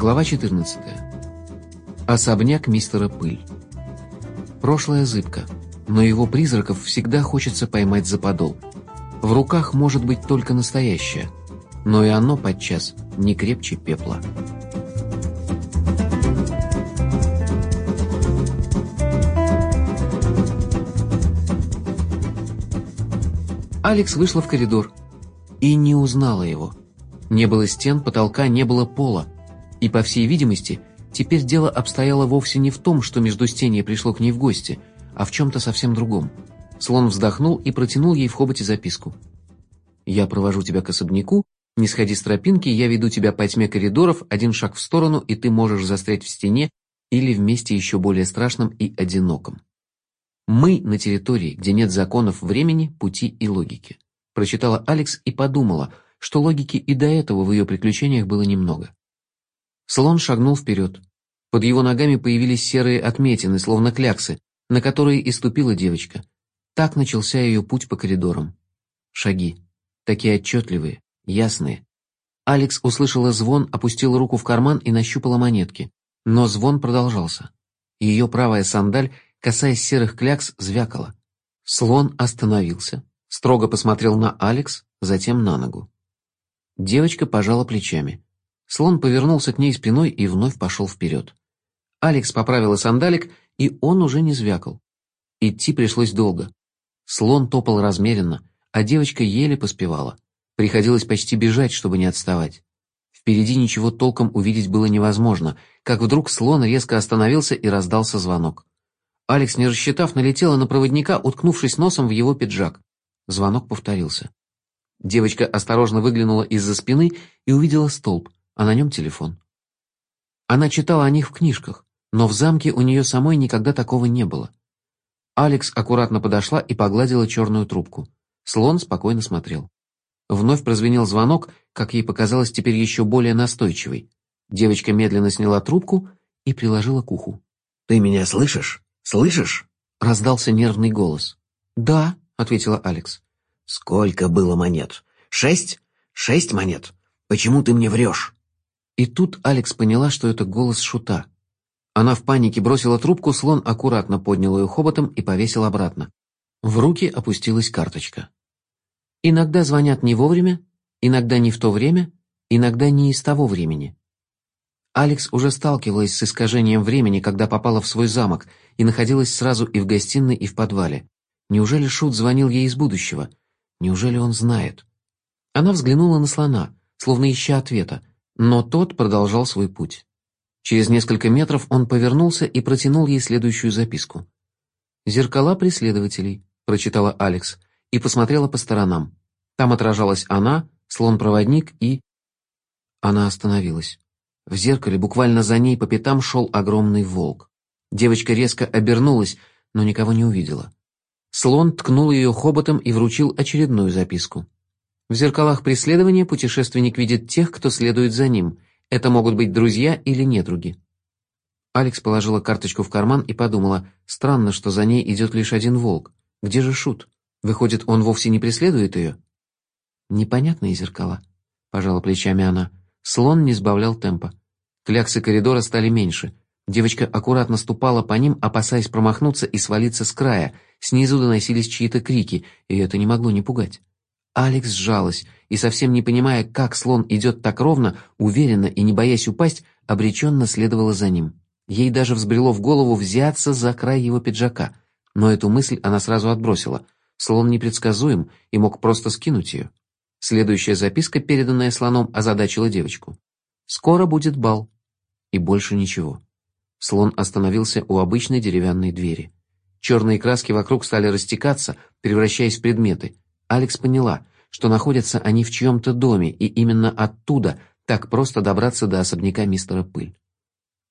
Глава 14. Особняк мистера Пыль. Прошлое зыбко, но его призраков всегда хочется поймать за подол. В руках может быть только настоящее, но и оно подчас не крепче пепла. Алекс вышла в коридор и не узнала его. Не было стен, потолка, не было пола. И, по всей видимости, теперь дело обстояло вовсе не в том, что Междустенье пришло к ней в гости, а в чем-то совсем другом. Слон вздохнул и протянул ей в хоботе записку. «Я провожу тебя к особняку, не сходи с тропинки, я веду тебя по тьме коридоров, один шаг в сторону, и ты можешь застрять в стене или в месте еще более страшном и одиноком. Мы на территории, где нет законов времени, пути и логики. Прочитала Алекс и подумала, что логики и до этого в ее приключениях было немного. Слон шагнул вперед. Под его ногами появились серые отметины, словно кляксы, на которые и ступила девочка. Так начался ее путь по коридорам. Шаги. Такие отчетливые, ясные. Алекс услышала звон, опустила руку в карман и нащупала монетки. Но звон продолжался. Ее правая сандаль, касаясь серых клякс, звякала. Слон остановился, строго посмотрел на Алекс, затем на ногу. Девочка пожала плечами. Слон повернулся к ней спиной и вновь пошел вперед. Алекс поправила сандалик, и он уже не звякал. Идти пришлось долго. Слон топал размеренно, а девочка еле поспевала. Приходилось почти бежать, чтобы не отставать. Впереди ничего толком увидеть было невозможно, как вдруг слон резко остановился и раздался звонок. Алекс, не рассчитав, налетела на проводника, уткнувшись носом в его пиджак. Звонок повторился. Девочка осторожно выглянула из-за спины и увидела столб а на нем телефон. Она читала о них в книжках, но в замке у нее самой никогда такого не было. Алекс аккуратно подошла и погладила черную трубку. Слон спокойно смотрел. Вновь прозвенел звонок, как ей показалось теперь еще более настойчивый. Девочка медленно сняла трубку и приложила к уху. «Ты меня слышишь? Слышишь?» — раздался нервный голос. «Да», — ответила Алекс. «Сколько было монет? Шесть? Шесть монет? Почему ты мне врешь?» И тут Алекс поняла, что это голос шута. Она в панике бросила трубку, слон аккуратно поднял ее хоботом и повесил обратно. В руки опустилась карточка. Иногда звонят не вовремя, иногда не в то время, иногда не из того времени. Алекс уже сталкивалась с искажением времени, когда попала в свой замок, и находилась сразу и в гостиной, и в подвале. Неужели Шут звонил ей из будущего? Неужели он знает? Она взглянула на слона, словно ища ответа, но тот продолжал свой путь. Через несколько метров он повернулся и протянул ей следующую записку. «Зеркала преследователей», — прочитала Алекс, и посмотрела по сторонам. Там отражалась она, слон-проводник и... Она остановилась. В зеркале буквально за ней по пятам шел огромный волк. Девочка резко обернулась, но никого не увидела. Слон ткнул ее хоботом и вручил очередную записку. В зеркалах преследования путешественник видит тех, кто следует за ним. Это могут быть друзья или недруги. Алекс положила карточку в карман и подумала, странно, что за ней идет лишь один волк. Где же Шут? Выходит, он вовсе не преследует ее? Непонятные зеркала, пожала плечами она. Слон не сбавлял темпа. Кляксы коридора стали меньше. Девочка аккуратно ступала по ним, опасаясь промахнуться и свалиться с края. Снизу доносились чьи-то крики, и это не могло не пугать. Алекс сжалась и, совсем не понимая, как слон идет так ровно, уверенно и не боясь упасть, обреченно следовала за ним. Ей даже взбрело в голову взяться за край его пиджака, но эту мысль она сразу отбросила. Слон непредсказуем и мог просто скинуть ее. Следующая записка, переданная слоном, озадачила девочку. «Скоро будет бал». И больше ничего. Слон остановился у обычной деревянной двери. Черные краски вокруг стали растекаться, превращаясь в предметы — Алекс поняла, что находятся они в чьем-то доме, и именно оттуда так просто добраться до особняка мистера Пыль.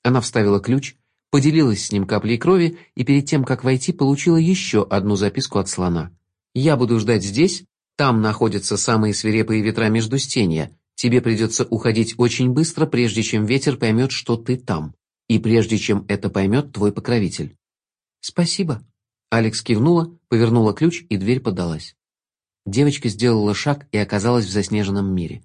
Она вставила ключ, поделилась с ним каплей крови и перед тем, как войти, получила еще одну записку от слона. «Я буду ждать здесь, там находятся самые свирепые ветра Междустенья. Тебе придется уходить очень быстро, прежде чем ветер поймет, что ты там, и прежде чем это поймет твой покровитель». «Спасибо». Алекс кивнула, повернула ключ, и дверь подалась. Девочка сделала шаг и оказалась в заснеженном мире.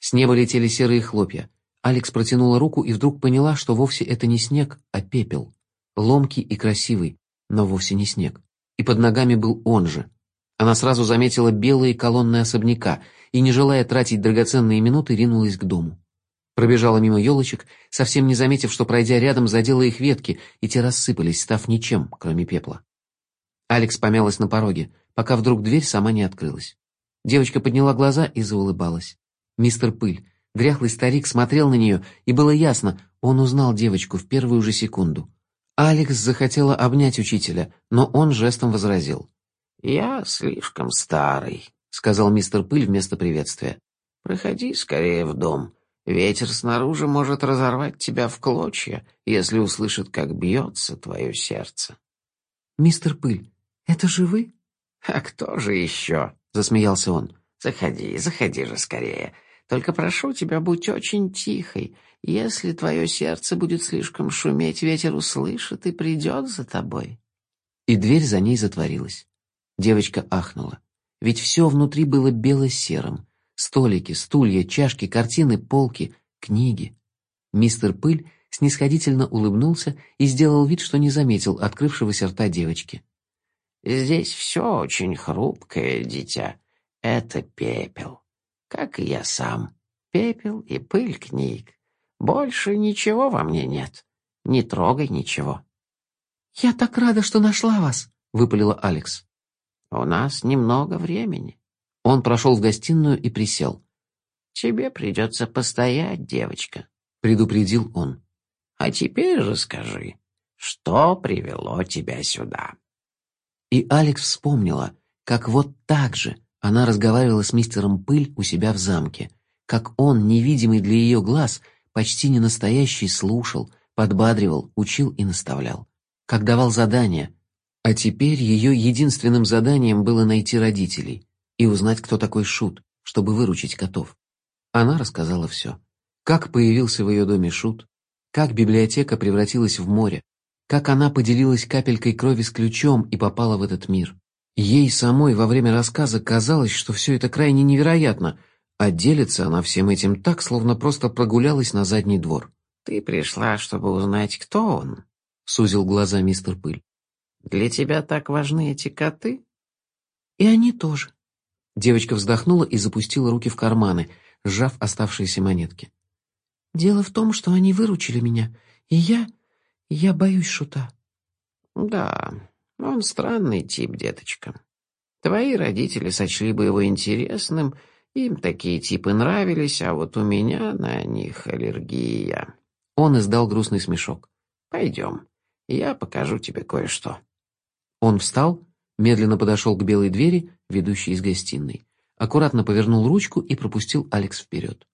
С неба летели серые хлопья. Алекс протянула руку и вдруг поняла, что вовсе это не снег, а пепел. Ломкий и красивый, но вовсе не снег. И под ногами был он же. Она сразу заметила белые колонны особняка и, не желая тратить драгоценные минуты, ринулась к дому. Пробежала мимо елочек, совсем не заметив, что, пройдя рядом, задела их ветки, и те рассыпались, став ничем, кроме пепла. Алекс помялась на пороге, пока вдруг дверь сама не открылась. Девочка подняла глаза и заулыбалась. Мистер Пыль, дряхлый старик, смотрел на нее, и было ясно, он узнал девочку в первую же секунду. Алекс захотела обнять учителя, но он жестом возразил. «Я слишком старый», — сказал мистер Пыль вместо приветствия. «Проходи скорее в дом. Ветер снаружи может разорвать тебя в клочья, если услышит, как бьется твое сердце. «Мистер Пыль, это же вы?» «А кто же еще?» — засмеялся он. «Заходи, заходи же скорее. Только прошу тебя, будь очень тихой. Если твое сердце будет слишком шуметь, ветер услышит и придет за тобой». И дверь за ней затворилась. Девочка ахнула. Ведь все внутри было бело-серым. Столики, стулья, чашки, картины, полки, книги. Мистер Пыль снисходительно улыбнулся и сделал вид, что не заметил открывшегося рта девочки. «Здесь все очень хрупкое, дитя. Это пепел. Как и я сам. Пепел и пыль книг. Больше ничего во мне нет. Не трогай ничего». «Я так рада, что нашла вас», — выпалила Алекс. «У нас немного времени. Он прошел в гостиную и присел. «Тебе придется постоять, девочка», — предупредил он. «А теперь расскажи, что привело тебя сюда?» И Алекс вспомнила, как вот так же она разговаривала с мистером Пыль у себя в замке, как он, невидимый для ее глаз, почти не настоящий, слушал, подбадривал, учил и наставлял, как давал задания, а теперь ее единственным заданием было найти родителей — и узнать, кто такой Шут, чтобы выручить котов. Она рассказала все. Как появился в ее доме Шут, как библиотека превратилась в море, как она поделилась капелькой крови с ключом и попала в этот мир. Ей самой во время рассказа казалось, что все это крайне невероятно, а делится она всем этим так, словно просто прогулялась на задний двор. «Ты пришла, чтобы узнать, кто он?» — сузил глаза мистер Пыль. «Для тебя так важны эти коты?» «И они тоже», Девочка вздохнула и запустила руки в карманы, сжав оставшиеся монетки. «Дело в том, что они выручили меня, и я... я боюсь шута». «Да, он странный тип, деточка. Твои родители сочли бы его интересным, им такие типы нравились, а вот у меня на них аллергия». Он издал грустный смешок. «Пойдем, я покажу тебе кое-что». Он встал, медленно подошел к белой двери, ведущей из гостиной, аккуратно повернул ручку и пропустил Алекс вперед.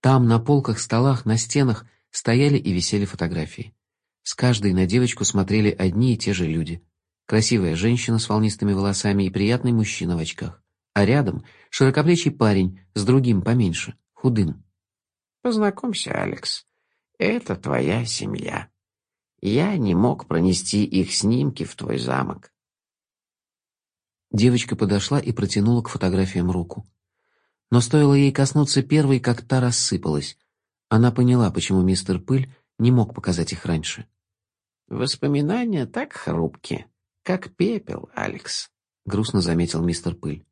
Там на полках, столах, на стенах стояли и висели фотографии. С каждой на девочку смотрели одни и те же люди. Красивая женщина с волнистыми волосами и приятный мужчина в очках. А рядом широкоплечий парень с другим поменьше, худым. «Познакомься, Алекс. Это твоя семья. Я не мог пронести их снимки в твой замок. Девочка подошла и протянула к фотографиям руку. Но стоило ей коснуться первой, как та рассыпалась. Она поняла, почему мистер Пыль не мог показать их раньше. «Воспоминания так хрупкие, как пепел, Алекс», — грустно заметил мистер Пыль.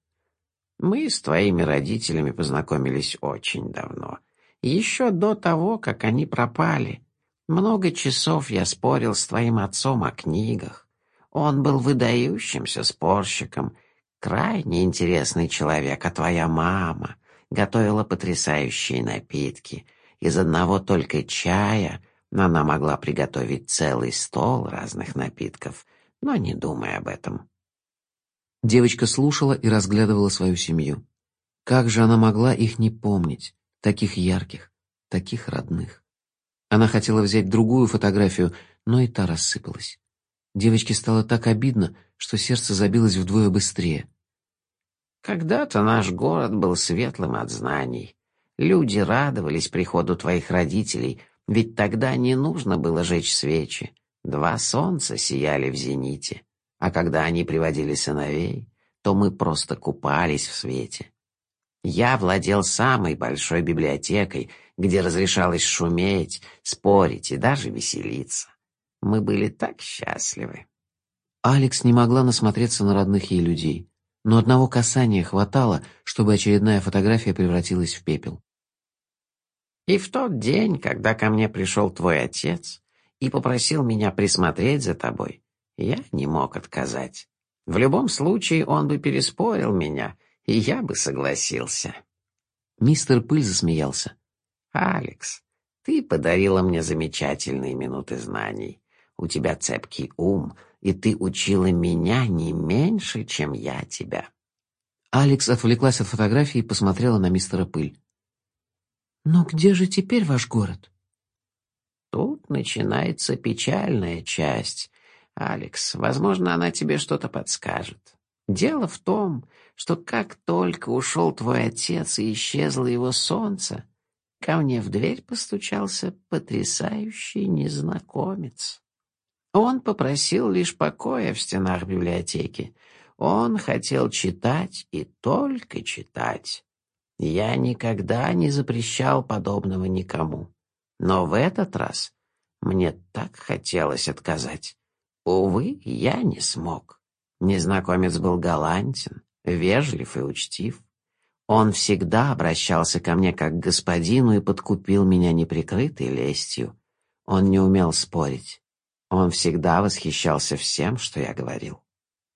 «Мы с твоими родителями познакомились очень давно, еще до того, как они пропали. Много часов я спорил с твоим отцом о книгах. Он был выдающимся спорщиком, крайне интересный человек, а твоя мама готовила потрясающие напитки. Из одного только чая она могла приготовить целый стол разных напитков, но не думай об этом. Девочка слушала и разглядывала свою семью. Как же она могла их не помнить, таких ярких, таких родных? Она хотела взять другую фотографию, но и та рассыпалась. Девочке стало так обидно, что сердце забилось вдвое быстрее. «Когда-то наш город был светлым от знаний. Люди радовались приходу твоих родителей, ведь тогда не нужно было жечь свечи. Два солнца сияли в зените, а когда они приводили сыновей, то мы просто купались в свете. Я владел самой большой библиотекой, где разрешалось шуметь, спорить и даже веселиться. Мы были так счастливы. Алекс не могла насмотреться на родных ей людей, но одного касания хватало, чтобы очередная фотография превратилась в пепел. И в тот день, когда ко мне пришел твой отец и попросил меня присмотреть за тобой, я не мог отказать. В любом случае он бы переспорил меня, и я бы согласился. Мистер Пыль засмеялся. «Алекс, ты подарила мне замечательные минуты знаний. У тебя цепкий ум, и ты учила меня не меньше, чем я тебя». Алекс отвлеклась от фотографии и посмотрела на мистера Пыль. «Но где же теперь ваш город?» Тут начинается печальная часть. Алекс, возможно, она тебе что-то подскажет. Дело в том, что как только ушел твой отец и исчезло его солнце, ко мне в дверь постучался потрясающий незнакомец. Он попросил лишь покоя в стенах библиотеки. Он хотел читать и только читать. Я никогда не запрещал подобного никому. Но в этот раз мне так хотелось отказать. Увы, я не смог. Незнакомец был галантен, вежлив и учтив. Он всегда обращался ко мне как к господину и подкупил меня неприкрытой лестью. Он не умел спорить. Он всегда восхищался всем, что я говорил.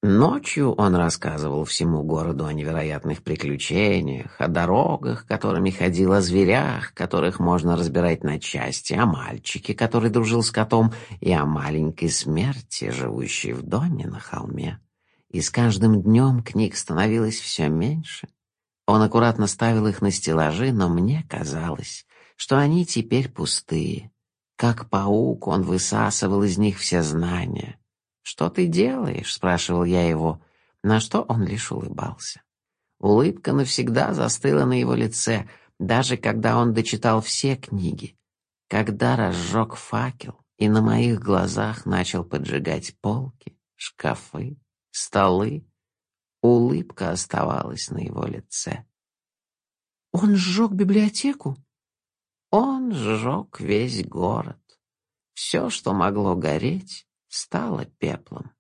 Ночью он рассказывал всему городу о невероятных приключениях, о дорогах, которыми ходил, о зверях, которых можно разбирать на части, о мальчике, который дружил с котом, и о маленькой смерти, живущей в доме на холме. И с каждым днем книг становилось все меньше. Он аккуратно ставил их на стеллажи, но мне казалось, что они теперь пустые. Как паук он высасывал из них все знания. «Что ты делаешь?» — спрашивал я его, на что он лишь улыбался. Улыбка навсегда застыла на его лице, даже когда он дочитал все книги. Когда разжег факел и на моих глазах начал поджигать полки, шкафы, столы, улыбка оставалась на его лице. «Он сжег библиотеку?» Он сжег весь город. Все, что могло гореть, стало пеплом.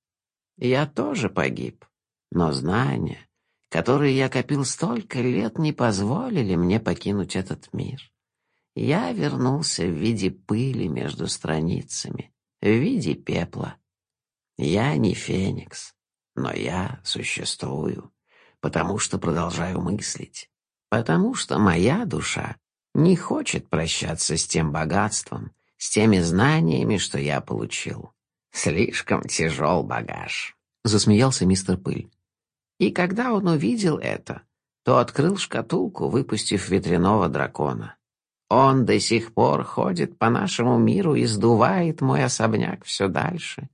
Я тоже погиб, но знания, которые я копил столько лет, не позволили мне покинуть этот мир. Я вернулся в виде пыли между страницами, в виде пепла. Я не феникс, но я существую, потому что продолжаю мыслить, потому что моя душа не хочет прощаться с тем богатством, с теми знаниями, что я получил. Слишком тяжел багаж», — засмеялся мистер Пыль. И когда он увидел это, то открыл шкатулку, выпустив ветряного дракона. Он до сих пор ходит по нашему миру и сдувает мой особняк все дальше.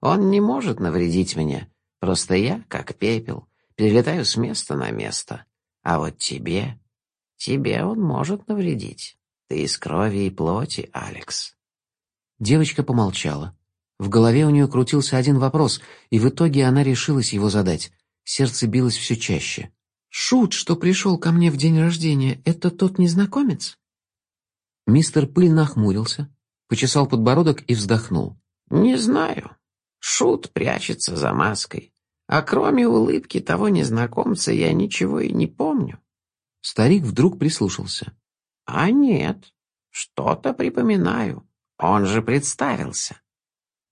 Он не может навредить мне, просто я, как пепел, перелетаю с места на место. А вот тебе, тебе он может навредить. Ты из крови и плоти, Алекс. Девочка помолчала. В голове у нее крутился один вопрос, и в итоге она решилась его задать. Сердце билось все чаще. «Шут, что пришел ко мне в день рождения, это тот незнакомец?» Мистер Пыль нахмурился, почесал подбородок и вздохнул. «Не знаю. Шут прячется за маской. А кроме улыбки того незнакомца я ничего и не помню». Старик вдруг прислушался. «А нет, что-то припоминаю. Он же представился».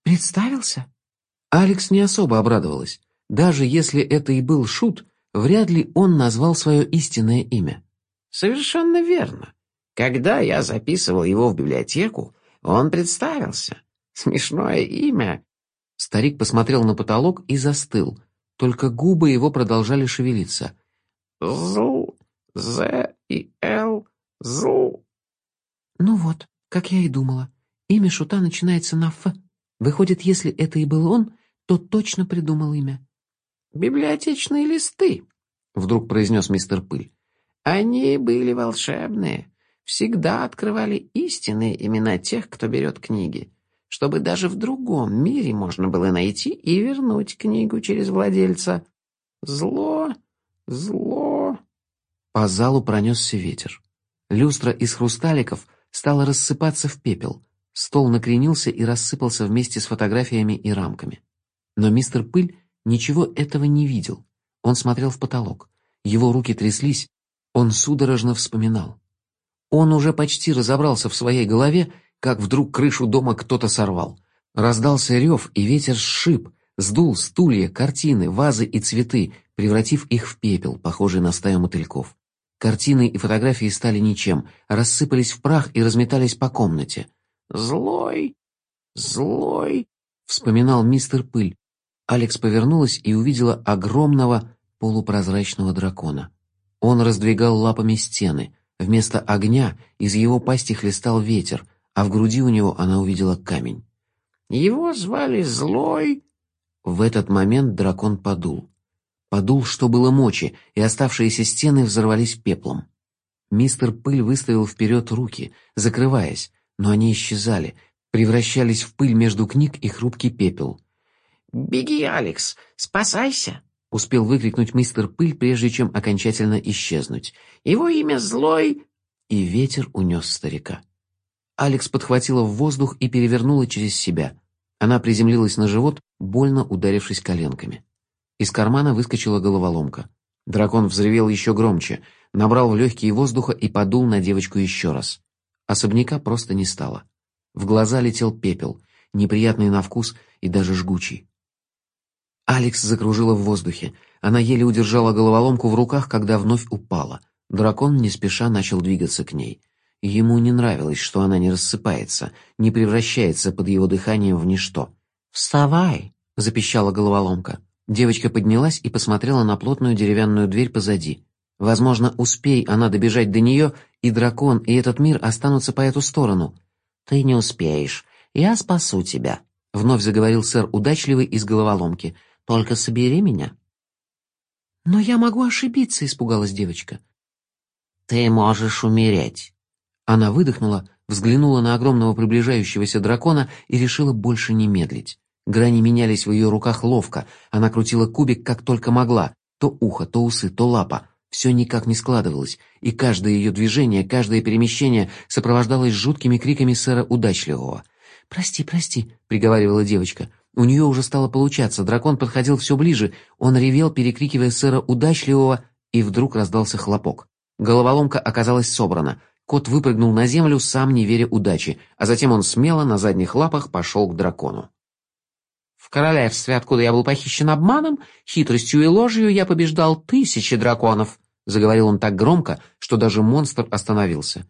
«Представился?» Алекс не особо обрадовалась. Даже если это и был шут, вряд ли он назвал свое истинное имя. «Совершенно верно. Когда я записывал его в библиотеку, он представился. Смешное имя». Старик посмотрел на потолок и застыл, только губы его продолжали шевелиться. «Зл, З и Л, Зл». «Ну вот, как я и думала, имя шута начинается на «Ф». Выходит, если это и был он, то точно придумал имя. «Библиотечные листы», — вдруг произнес мистер Пыль. «Они были волшебные, всегда открывали истинные имена тех, кто берет книги, чтобы даже в другом мире можно было найти и вернуть книгу через владельца. Зло, зло, По залу пронесся ветер. Люстра из хрусталиков стала рассыпаться в пепел. Стол накренился и рассыпался вместе с фотографиями и рамками. Но мистер Пыль ничего этого не видел. Он смотрел в потолок. Его руки тряслись, он судорожно вспоминал. Он уже почти разобрался в своей голове, как вдруг крышу дома кто-то сорвал. Раздался рев, и ветер сшиб, сдул стулья, картины, вазы и цветы, превратив их в пепел, похожий на стаю мотыльков. Картины и фотографии стали ничем, рассыпались в прах и разметались по комнате. «Злой, злой», — вспоминал мистер Пыль. Алекс повернулась и увидела огромного полупрозрачного дракона. Он раздвигал лапами стены. Вместо огня из его пасти хлестал ветер, а в груди у него она увидела камень. «Его звали Злой». В этот момент дракон подул. Подул, что было мочи, и оставшиеся стены взорвались пеплом. Мистер Пыль выставил вперед руки, закрываясь, но они исчезали, превращались в пыль между книг и хрупкий пепел. «Беги, Алекс, спасайся!» — успел выкрикнуть мистер Пыль, прежде чем окончательно исчезнуть. «Его имя Злой!» И ветер унес старика. Алекс подхватила в воздух и перевернула через себя. Она приземлилась на живот, больно ударившись коленками. Из кармана выскочила головоломка. Дракон взревел еще громче, набрал в легкие воздуха и подул на девочку еще раз. Особняка просто не стало. В глаза летел пепел, неприятный на вкус и даже жгучий. Алекс закружила в воздухе. Она еле удержала головоломку в руках, когда вновь упала. Дракон не спеша начал двигаться к ней. Ему не нравилось, что она не рассыпается, не превращается под его дыханием в ничто. «Вставай!» — запищала головоломка. Девочка поднялась и посмотрела на плотную деревянную дверь позади. Возможно, успей она добежать до нее, и дракон, и этот мир останутся по эту сторону. «Ты не успеешь. Я спасу тебя», — вновь заговорил сэр удачливый из головоломки. «Только собери меня». «Но я могу ошибиться», — испугалась девочка. «Ты можешь умереть». Она выдохнула, взглянула на огромного приближающегося дракона и решила больше не медлить. Грани менялись в ее руках ловко, она крутила кубик как только могла, то ухо, то усы, то лапа. Все никак не складывалось, и каждое ее движение, каждое перемещение сопровождалось жуткими криками сэра Удачливого. «Прости, прости», — приговаривала девочка. У нее уже стало получаться, дракон подходил все ближе, он ревел, перекрикивая сэра Удачливого, и вдруг раздался хлопок. Головоломка оказалась собрана. Кот выпрыгнул на землю, сам не веря удаче, а затем он смело на задних лапах пошел к дракону. В королевстве, откуда я был похищен обманом, хитростью и ложью я побеждал тысячи драконов», — заговорил он так громко, что даже монстр остановился.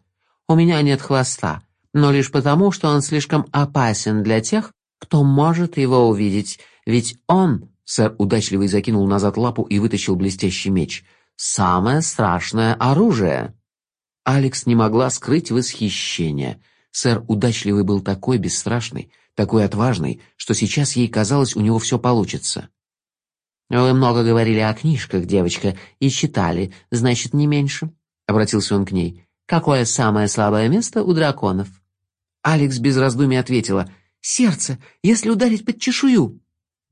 «У меня нет хвоста, но лишь потому, что он слишком опасен для тех, кто может его увидеть, ведь он...» Сэр удачливый закинул назад лапу и вытащил блестящий меч. «Самое страшное оружие!» Алекс не могла скрыть восхищение. Сэр удачливый был такой бесстрашный, такой отважный, что сейчас ей казалось, у него все получится. «Вы много говорили о книжках, девочка, и читали, значит, не меньше», — обратился он к ней. «Какое самое слабое место у драконов?» Алекс без раздумий ответила. «Сердце, если ударить под чешую».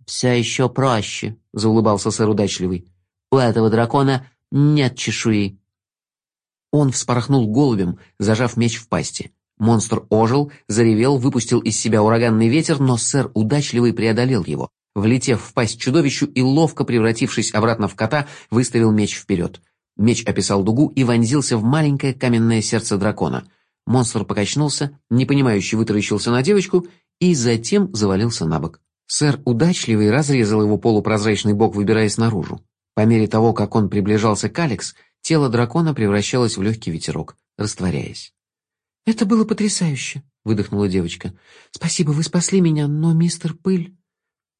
«Все еще проще», — заулыбался сэр удачливый. «У этого дракона нет чешуи». Он вспорхнул голубем, зажав меч в пасти. Монстр ожил, заревел, выпустил из себя ураганный ветер, но сэр удачливый преодолел его. Влетев в пасть чудовищу и ловко превратившись обратно в кота, выставил меч вперед. Меч описал дугу и вонзился в маленькое каменное сердце дракона. Монстр покачнулся, непонимающе вытаращился на девочку и затем завалился на бок. Сэр удачливый разрезал его полупрозрачный бок, выбираясь наружу. По мере того, как он приближался к Алекс, тело дракона превращалось в легкий ветерок, растворяясь. «Это было потрясающе», — выдохнула девочка. «Спасибо, вы спасли меня, но мистер Пыль...»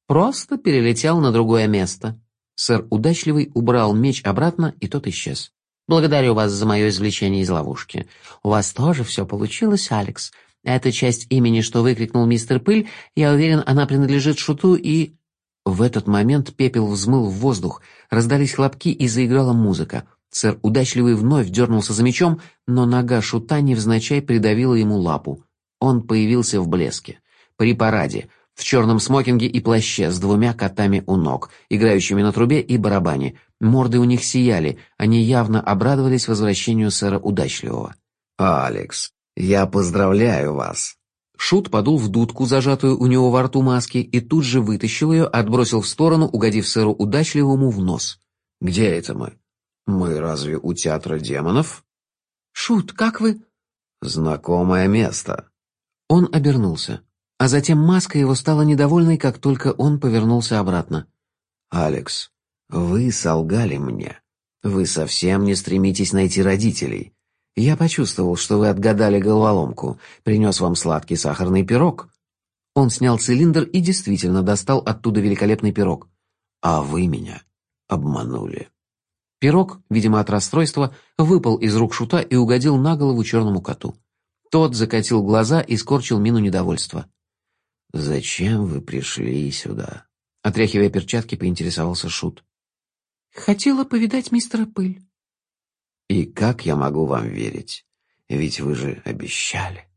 «Просто перелетел на другое место». Сэр Удачливый убрал меч обратно, и тот исчез. «Благодарю вас за мое извлечение из ловушки. У вас тоже все получилось, Алекс. Эта часть имени, что выкрикнул мистер Пыль, я уверен, она принадлежит Шуту и...» В этот момент пепел взмыл в воздух, раздались хлопки и заиграла музыка. Сэр Удачливый вновь дернулся за мечом, но нога шута невзначай придавила ему лапу. Он появился в блеске. При параде, в черном смокинге и плаще с двумя котами у ног, играющими на трубе и барабане. Морды у них сияли, они явно обрадовались возвращению сэра Удачливого. «Алекс, я поздравляю вас!» Шут подул в дудку, зажатую у него во рту маски, и тут же вытащил ее, отбросил в сторону, угодив сэру Удачливому в нос. «Где это мы? Мы разве у театра демонов?» «Шут, как вы?» «Знакомое место». Он обернулся, а затем маска его стала недовольной, как только он повернулся обратно. «Алекс, вы солгали мне. Вы совсем не стремитесь найти родителей. Я почувствовал, что вы отгадали головоломку. Принес вам сладкий сахарный пирог». Он снял цилиндр и действительно достал оттуда великолепный пирог. «А вы меня обманули». Пирог, видимо, от расстройства, выпал из рук шута и угодил на голову черному коту. Тот закатил глаза и скорчил мину недовольства. «Зачем вы пришли сюда?» Отряхивая перчатки, поинтересовался Шут. «Хотела повидать мистера Пыль». «И как я могу вам верить? Ведь вы же обещали».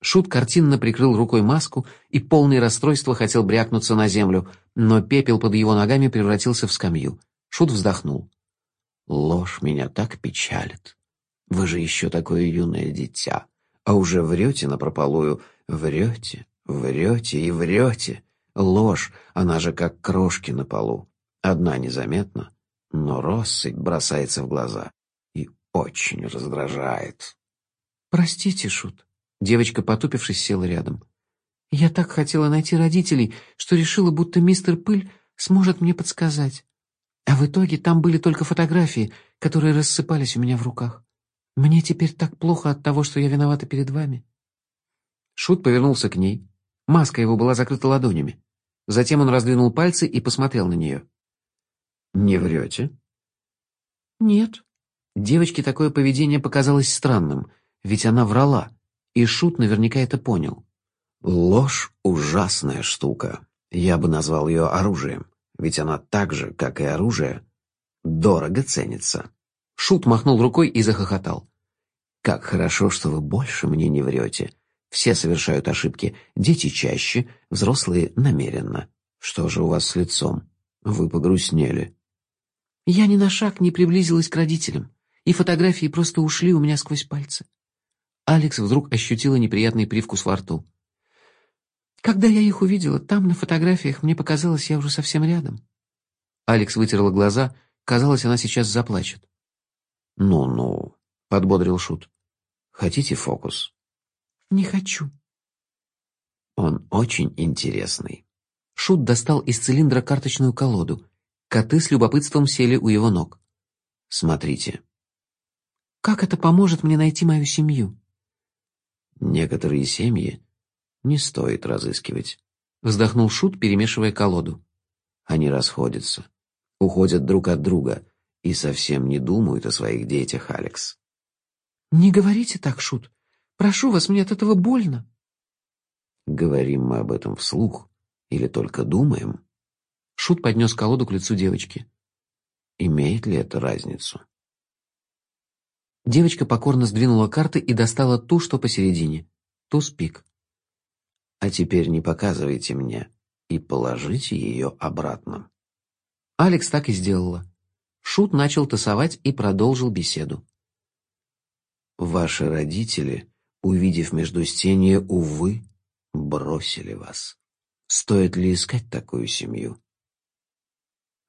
Шут картинно прикрыл рукой маску и полный расстройства хотел брякнуться на землю, но пепел под его ногами превратился в скамью. Шут вздохнул. Ложь меня так печалит. Вы же еще такое юное дитя, а уже врете напропалую, врете, врете и врете. Ложь, она же как крошки на полу. Одна незаметна, но россыпь бросается в глаза и очень раздражает. «Простите, Шут». Девочка, потупившись, села рядом. «Я так хотела найти родителей, что решила, будто мистер Пыль сможет мне подсказать. А в итоге там были только фотографии, которые рассыпались у меня в руках. Мне теперь так плохо от того, что я виновата перед вами». Шут повернулся к ней. Маска его была закрыта ладонями. Затем он раздвинул пальцы и посмотрел на нее. «Не врете?» «Нет». Девочке такое поведение показалось странным, ведь она врала, и Шут наверняка это понял. «Ложь — ужасная штука. Я бы назвал ее оружием ведь она так же, как и оружие, дорого ценится. Шут махнул рукой и захохотал. «Как хорошо, что вы больше мне не врете. Все совершают ошибки, дети чаще, взрослые намеренно. Что же у вас с лицом? Вы погрустнели». «Я ни на шаг не приблизилась к родителям, и фотографии просто ушли у меня сквозь пальцы». Алекс вдруг ощутила неприятный привкус во рту. Когда я их увидела, там, на фотографиях, мне показалось, я уже совсем рядом. Алекс вытерла глаза, казалось, она сейчас заплачет. «Ну-ну», — подбодрил Шут. «Хотите фокус?» «Не хочу». «Он очень интересный». Шут достал из цилиндра карточную колоду. Коты с любопытством сели у его ног. «Смотрите». «Как это поможет мне найти мою семью?» «Некоторые семьи не стоит разыскивать. Вздохнул Шут, перемешивая колоду. Они расходятся, уходят друг от друга и совсем не думают о своих детях, Алекс. Не говорите так, Шут. Прошу вас, мне от этого больно. Говорим мы об этом вслух или только думаем? Шут поднес колоду к лицу девочки. Имеет ли это разницу? Девочка покорно сдвинула карты и достала ту, что посередине. Туз пик. А теперь не показывайте мне и положите ее обратно. Алекс так и сделала. Шут начал тасовать и продолжил беседу. Ваши родители, увидев междустенье, увы, бросили вас. Стоит ли искать такую семью?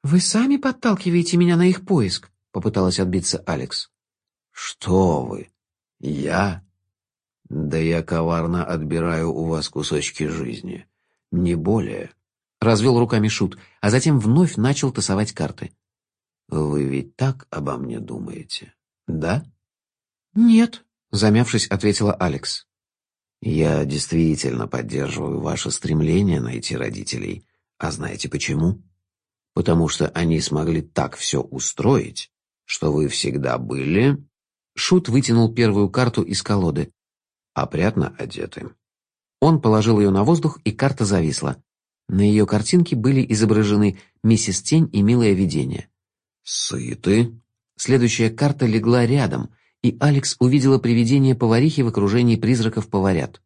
«Вы сами подталкиваете меня на их поиск», — попыталась отбиться Алекс. «Что вы? Я? Да я коварно отбираю у вас кусочки жизни. Не более. Развел руками Шут, а затем вновь начал тасовать карты. Вы ведь так обо мне думаете, да? Нет, замявшись, ответила Алекс. Я действительно поддерживаю ваше стремление найти родителей. А знаете почему? Потому что они смогли так все устроить, что вы всегда были... Шут вытянул первую карту из колоды опрятно одеты. Он положил ее на воздух, и карта зависла. На ее картинке были изображены миссис Тень и милое видение. «Сыты?» Следующая карта легла рядом, и Алекс увидела привидение поварихи в окружении призраков поварят.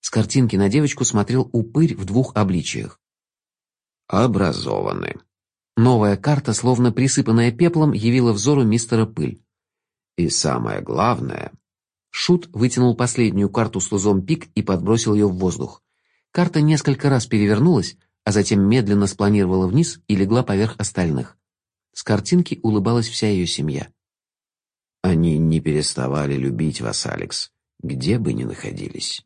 С картинки на девочку смотрел упырь в двух обличиях. «Образованы». Новая карта, словно присыпанная пеплом, явила взору мистера Пыль. «И самое главное...» Шут вытянул последнюю карту с тузом пик и подбросил ее в воздух. Карта несколько раз перевернулась, а затем медленно спланировала вниз и легла поверх остальных. С картинки улыбалась вся ее семья. Они не переставали любить вас, Алекс, где бы ни находились.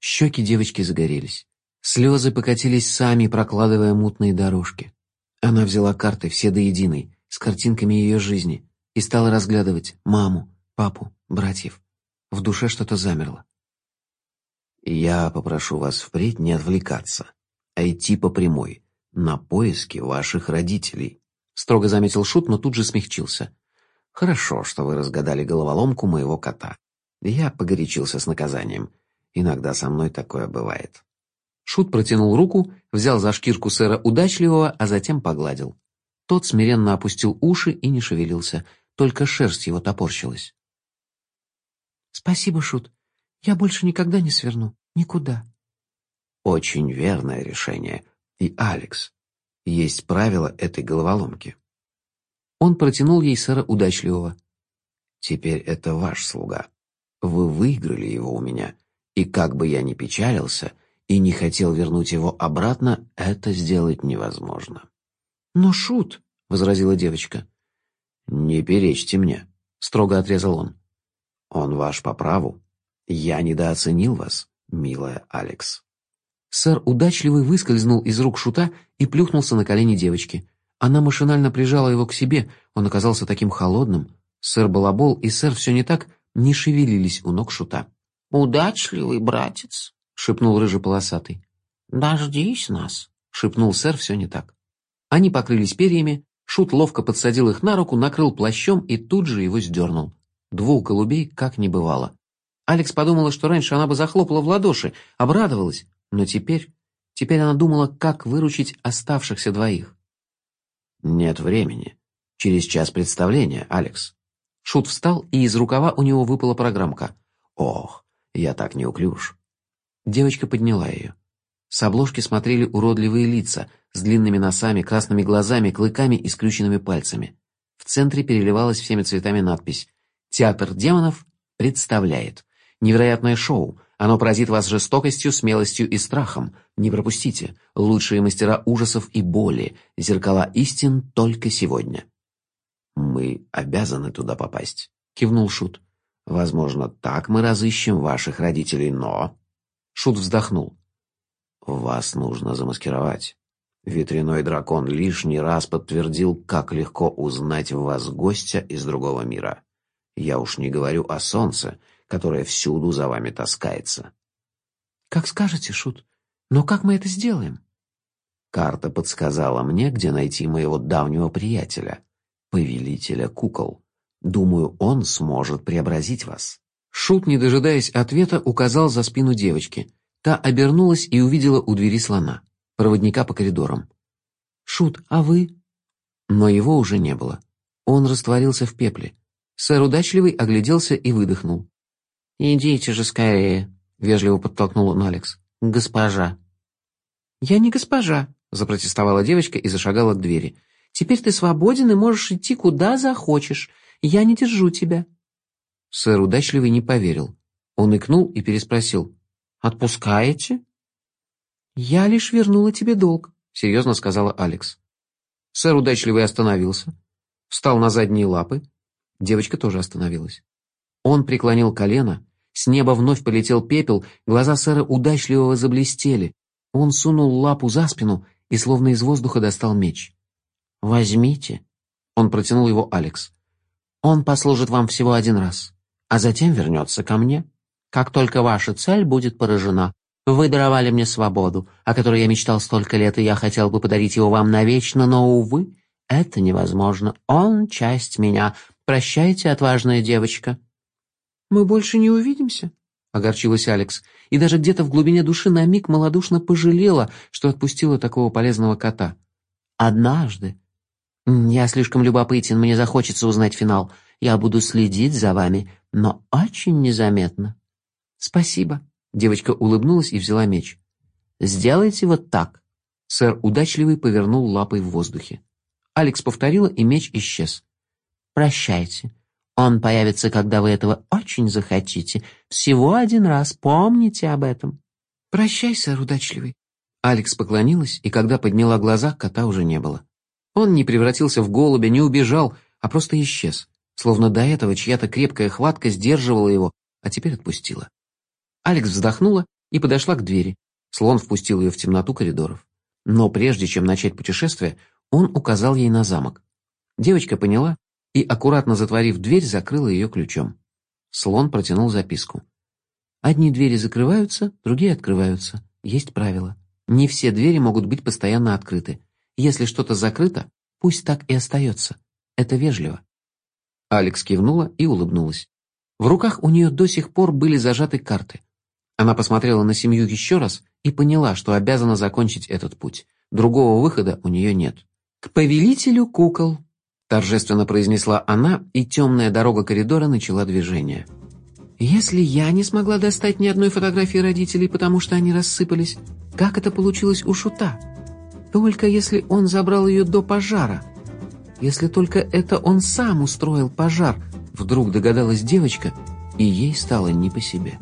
Щеки девочки загорелись. Слезы покатились сами, прокладывая мутные дорожки. Она взяла карты все до единой, с картинками ее жизни, и стала разглядывать маму, папу, братьев. В душе что-то замерло. «Я попрошу вас впредь не отвлекаться, а идти по прямой, на поиски ваших родителей», строго заметил Шут, но тут же смягчился. Хорошо, что вы разгадали головоломку моего кота. Я погорячился с наказанием. Иногда со мной такое бывает. Шут протянул руку, взял за шкирку сэра удачливого, а затем погладил. Тот смиренно опустил уши и не шевелился, только шерсть его топорщилась. «Спасибо, Шут. Я больше никогда не сверну. Никуда». «Очень верное решение. И, Алекс, есть правила этой головоломки. Он протянул ей сэра удачливого. «Теперь это ваш слуга. Вы выиграли его у меня, и как бы я ни печалился и не хотел вернуть его обратно, это сделать невозможно». «Но шут», — возразила девочка. «Не перечьте мне», — строго отрезал он. «Он ваш по праву. Я недооценил вас, милая Алекс». Сэр удачливый выскользнул из рук шута и плюхнулся на колени девочки. Она машинально прижала его к себе, он оказался таким холодным. Сэр Балабол и сэр все не так не шевелились у ног шута. «Удачливый братец», — шепнул рыжеполосатый. «Дождись нас», — шепнул сэр все не так. Они покрылись перьями, шут ловко подсадил их на руку, накрыл плащом и тут же его сдернул. Двух голубей как не бывало. Алекс подумала, что раньше она бы захлопала в ладоши, обрадовалась, но теперь... Теперь она думала, как выручить оставшихся двоих. «Нет времени. Через час представления, Алекс». Шут встал, и из рукава у него выпала программка. «Ох, я так неуклюж». Девочка подняла ее. С обложки смотрели уродливые лица, с длинными носами, красными глазами, клыками и скрюченными пальцами. В центре переливалась всеми цветами надпись «Театр демонов представляет». Невероятное шоу, оно поразит вас жестокостью, смелостью и страхом. Не пропустите. Лучшие мастера ужасов и боли. Зеркала истин только сегодня. «Мы обязаны туда попасть», — кивнул Шут. «Возможно, так мы разыщем ваших родителей, но...» Шут вздохнул. «Вас нужно замаскировать. Ветряной дракон лишний раз подтвердил, как легко узнать в вас гостя из другого мира. Я уж не говорю о солнце, которая всюду за вами таскается. «Как скажете, Шут. Но как мы это сделаем?» Карта подсказала мне, где найти моего давнего приятеля, повелителя кукол. Думаю, он сможет преобразить вас». Шут, не дожидаясь ответа, указал за спину девочки. Та обернулась и увидела у двери слона, проводника по коридорам. «Шут, а вы?» Но его уже не было. Он растворился в пепле. Сэр Удачливый огляделся и выдохнул. «Идите же скорее», — вежливо подтолкнул он Алекс. «Госпожа». «Я не госпожа», — запротестовала девочка и зашагала к двери. «Теперь ты свободен и можешь идти куда захочешь. Я не держу тебя». Сэр удачливый не поверил. Он икнул и переспросил. «Отпускаете?» «Я лишь вернула тебе долг», — серьезно сказала Алекс. Сэр удачливый остановился, встал на задние лапы. Девочка тоже остановилась. Он преклонил колено, с неба вновь полетел пепел, глаза сэра удачливого заблестели. Он сунул лапу за спину и словно из воздуха достал меч. «Возьмите». Он протянул его Алекс. «Он послужит вам всего один раз, а затем вернется ко мне. Как только ваша цель будет поражена, вы даровали мне свободу, о которой я мечтал столько лет, и я хотел бы подарить его вам навечно, но, увы, это невозможно. Он — часть меня. Прощайте, отважная девочка». «Мы больше не увидимся?» — огорчилась Алекс, и даже где-то в глубине души на миг малодушно пожалела, что отпустила такого полезного кота. «Однажды. Я слишком любопытен, мне захочется узнать финал. Я буду следить за вами, но очень незаметно». «Спасибо», — Девочка улыбнулась и взяла меч. «Сделайте вот так». Сэр удачливый повернул лапой в воздухе. Алекс повторила, и меч исчез. «Прощайте. Он появится, когда вы этого очень захотите. Всего один раз. Помните об этом». «Прощай, сэр удачливый». Алекс поклонилась, и когда подняла глаза, кота уже не было. Он не превратился в голубя, не убежал, а просто исчез, словно до этого чья-то крепкая хватка сдерживала его, а теперь отпустила. Алекс вздохнула и подошла к двери. Слон впустил ее в темноту коридоров. Но прежде чем начать путешествие, он указал ей на замок. Девочка поняла и, аккуратно затворив дверь, закрыла ее ключом. Слон протянул записку. «Одни двери закрываются, другие открываются. Есть правило. Не все двери могут быть постоянно открыты. Если что-то закрыто, пусть так и остается. Это вежливо». Алекс кивнула и улыбнулась. В руках у нее до сих пор были зажаты карты. Она посмотрела на семью еще раз и поняла, что обязана закончить этот путь. Другого выхода у нее нет. «К повелителю кукол», — торжественно произнесла она, и темная дорога коридора начала движение. «Если я не смогла достать ни одной фотографии родителей, потому что они рассыпались, как это получилось у Шута? Только если он забрал ее до пожара. Если только это он сам устроил пожар», — вдруг догадалась девочка, и ей стало не по себе.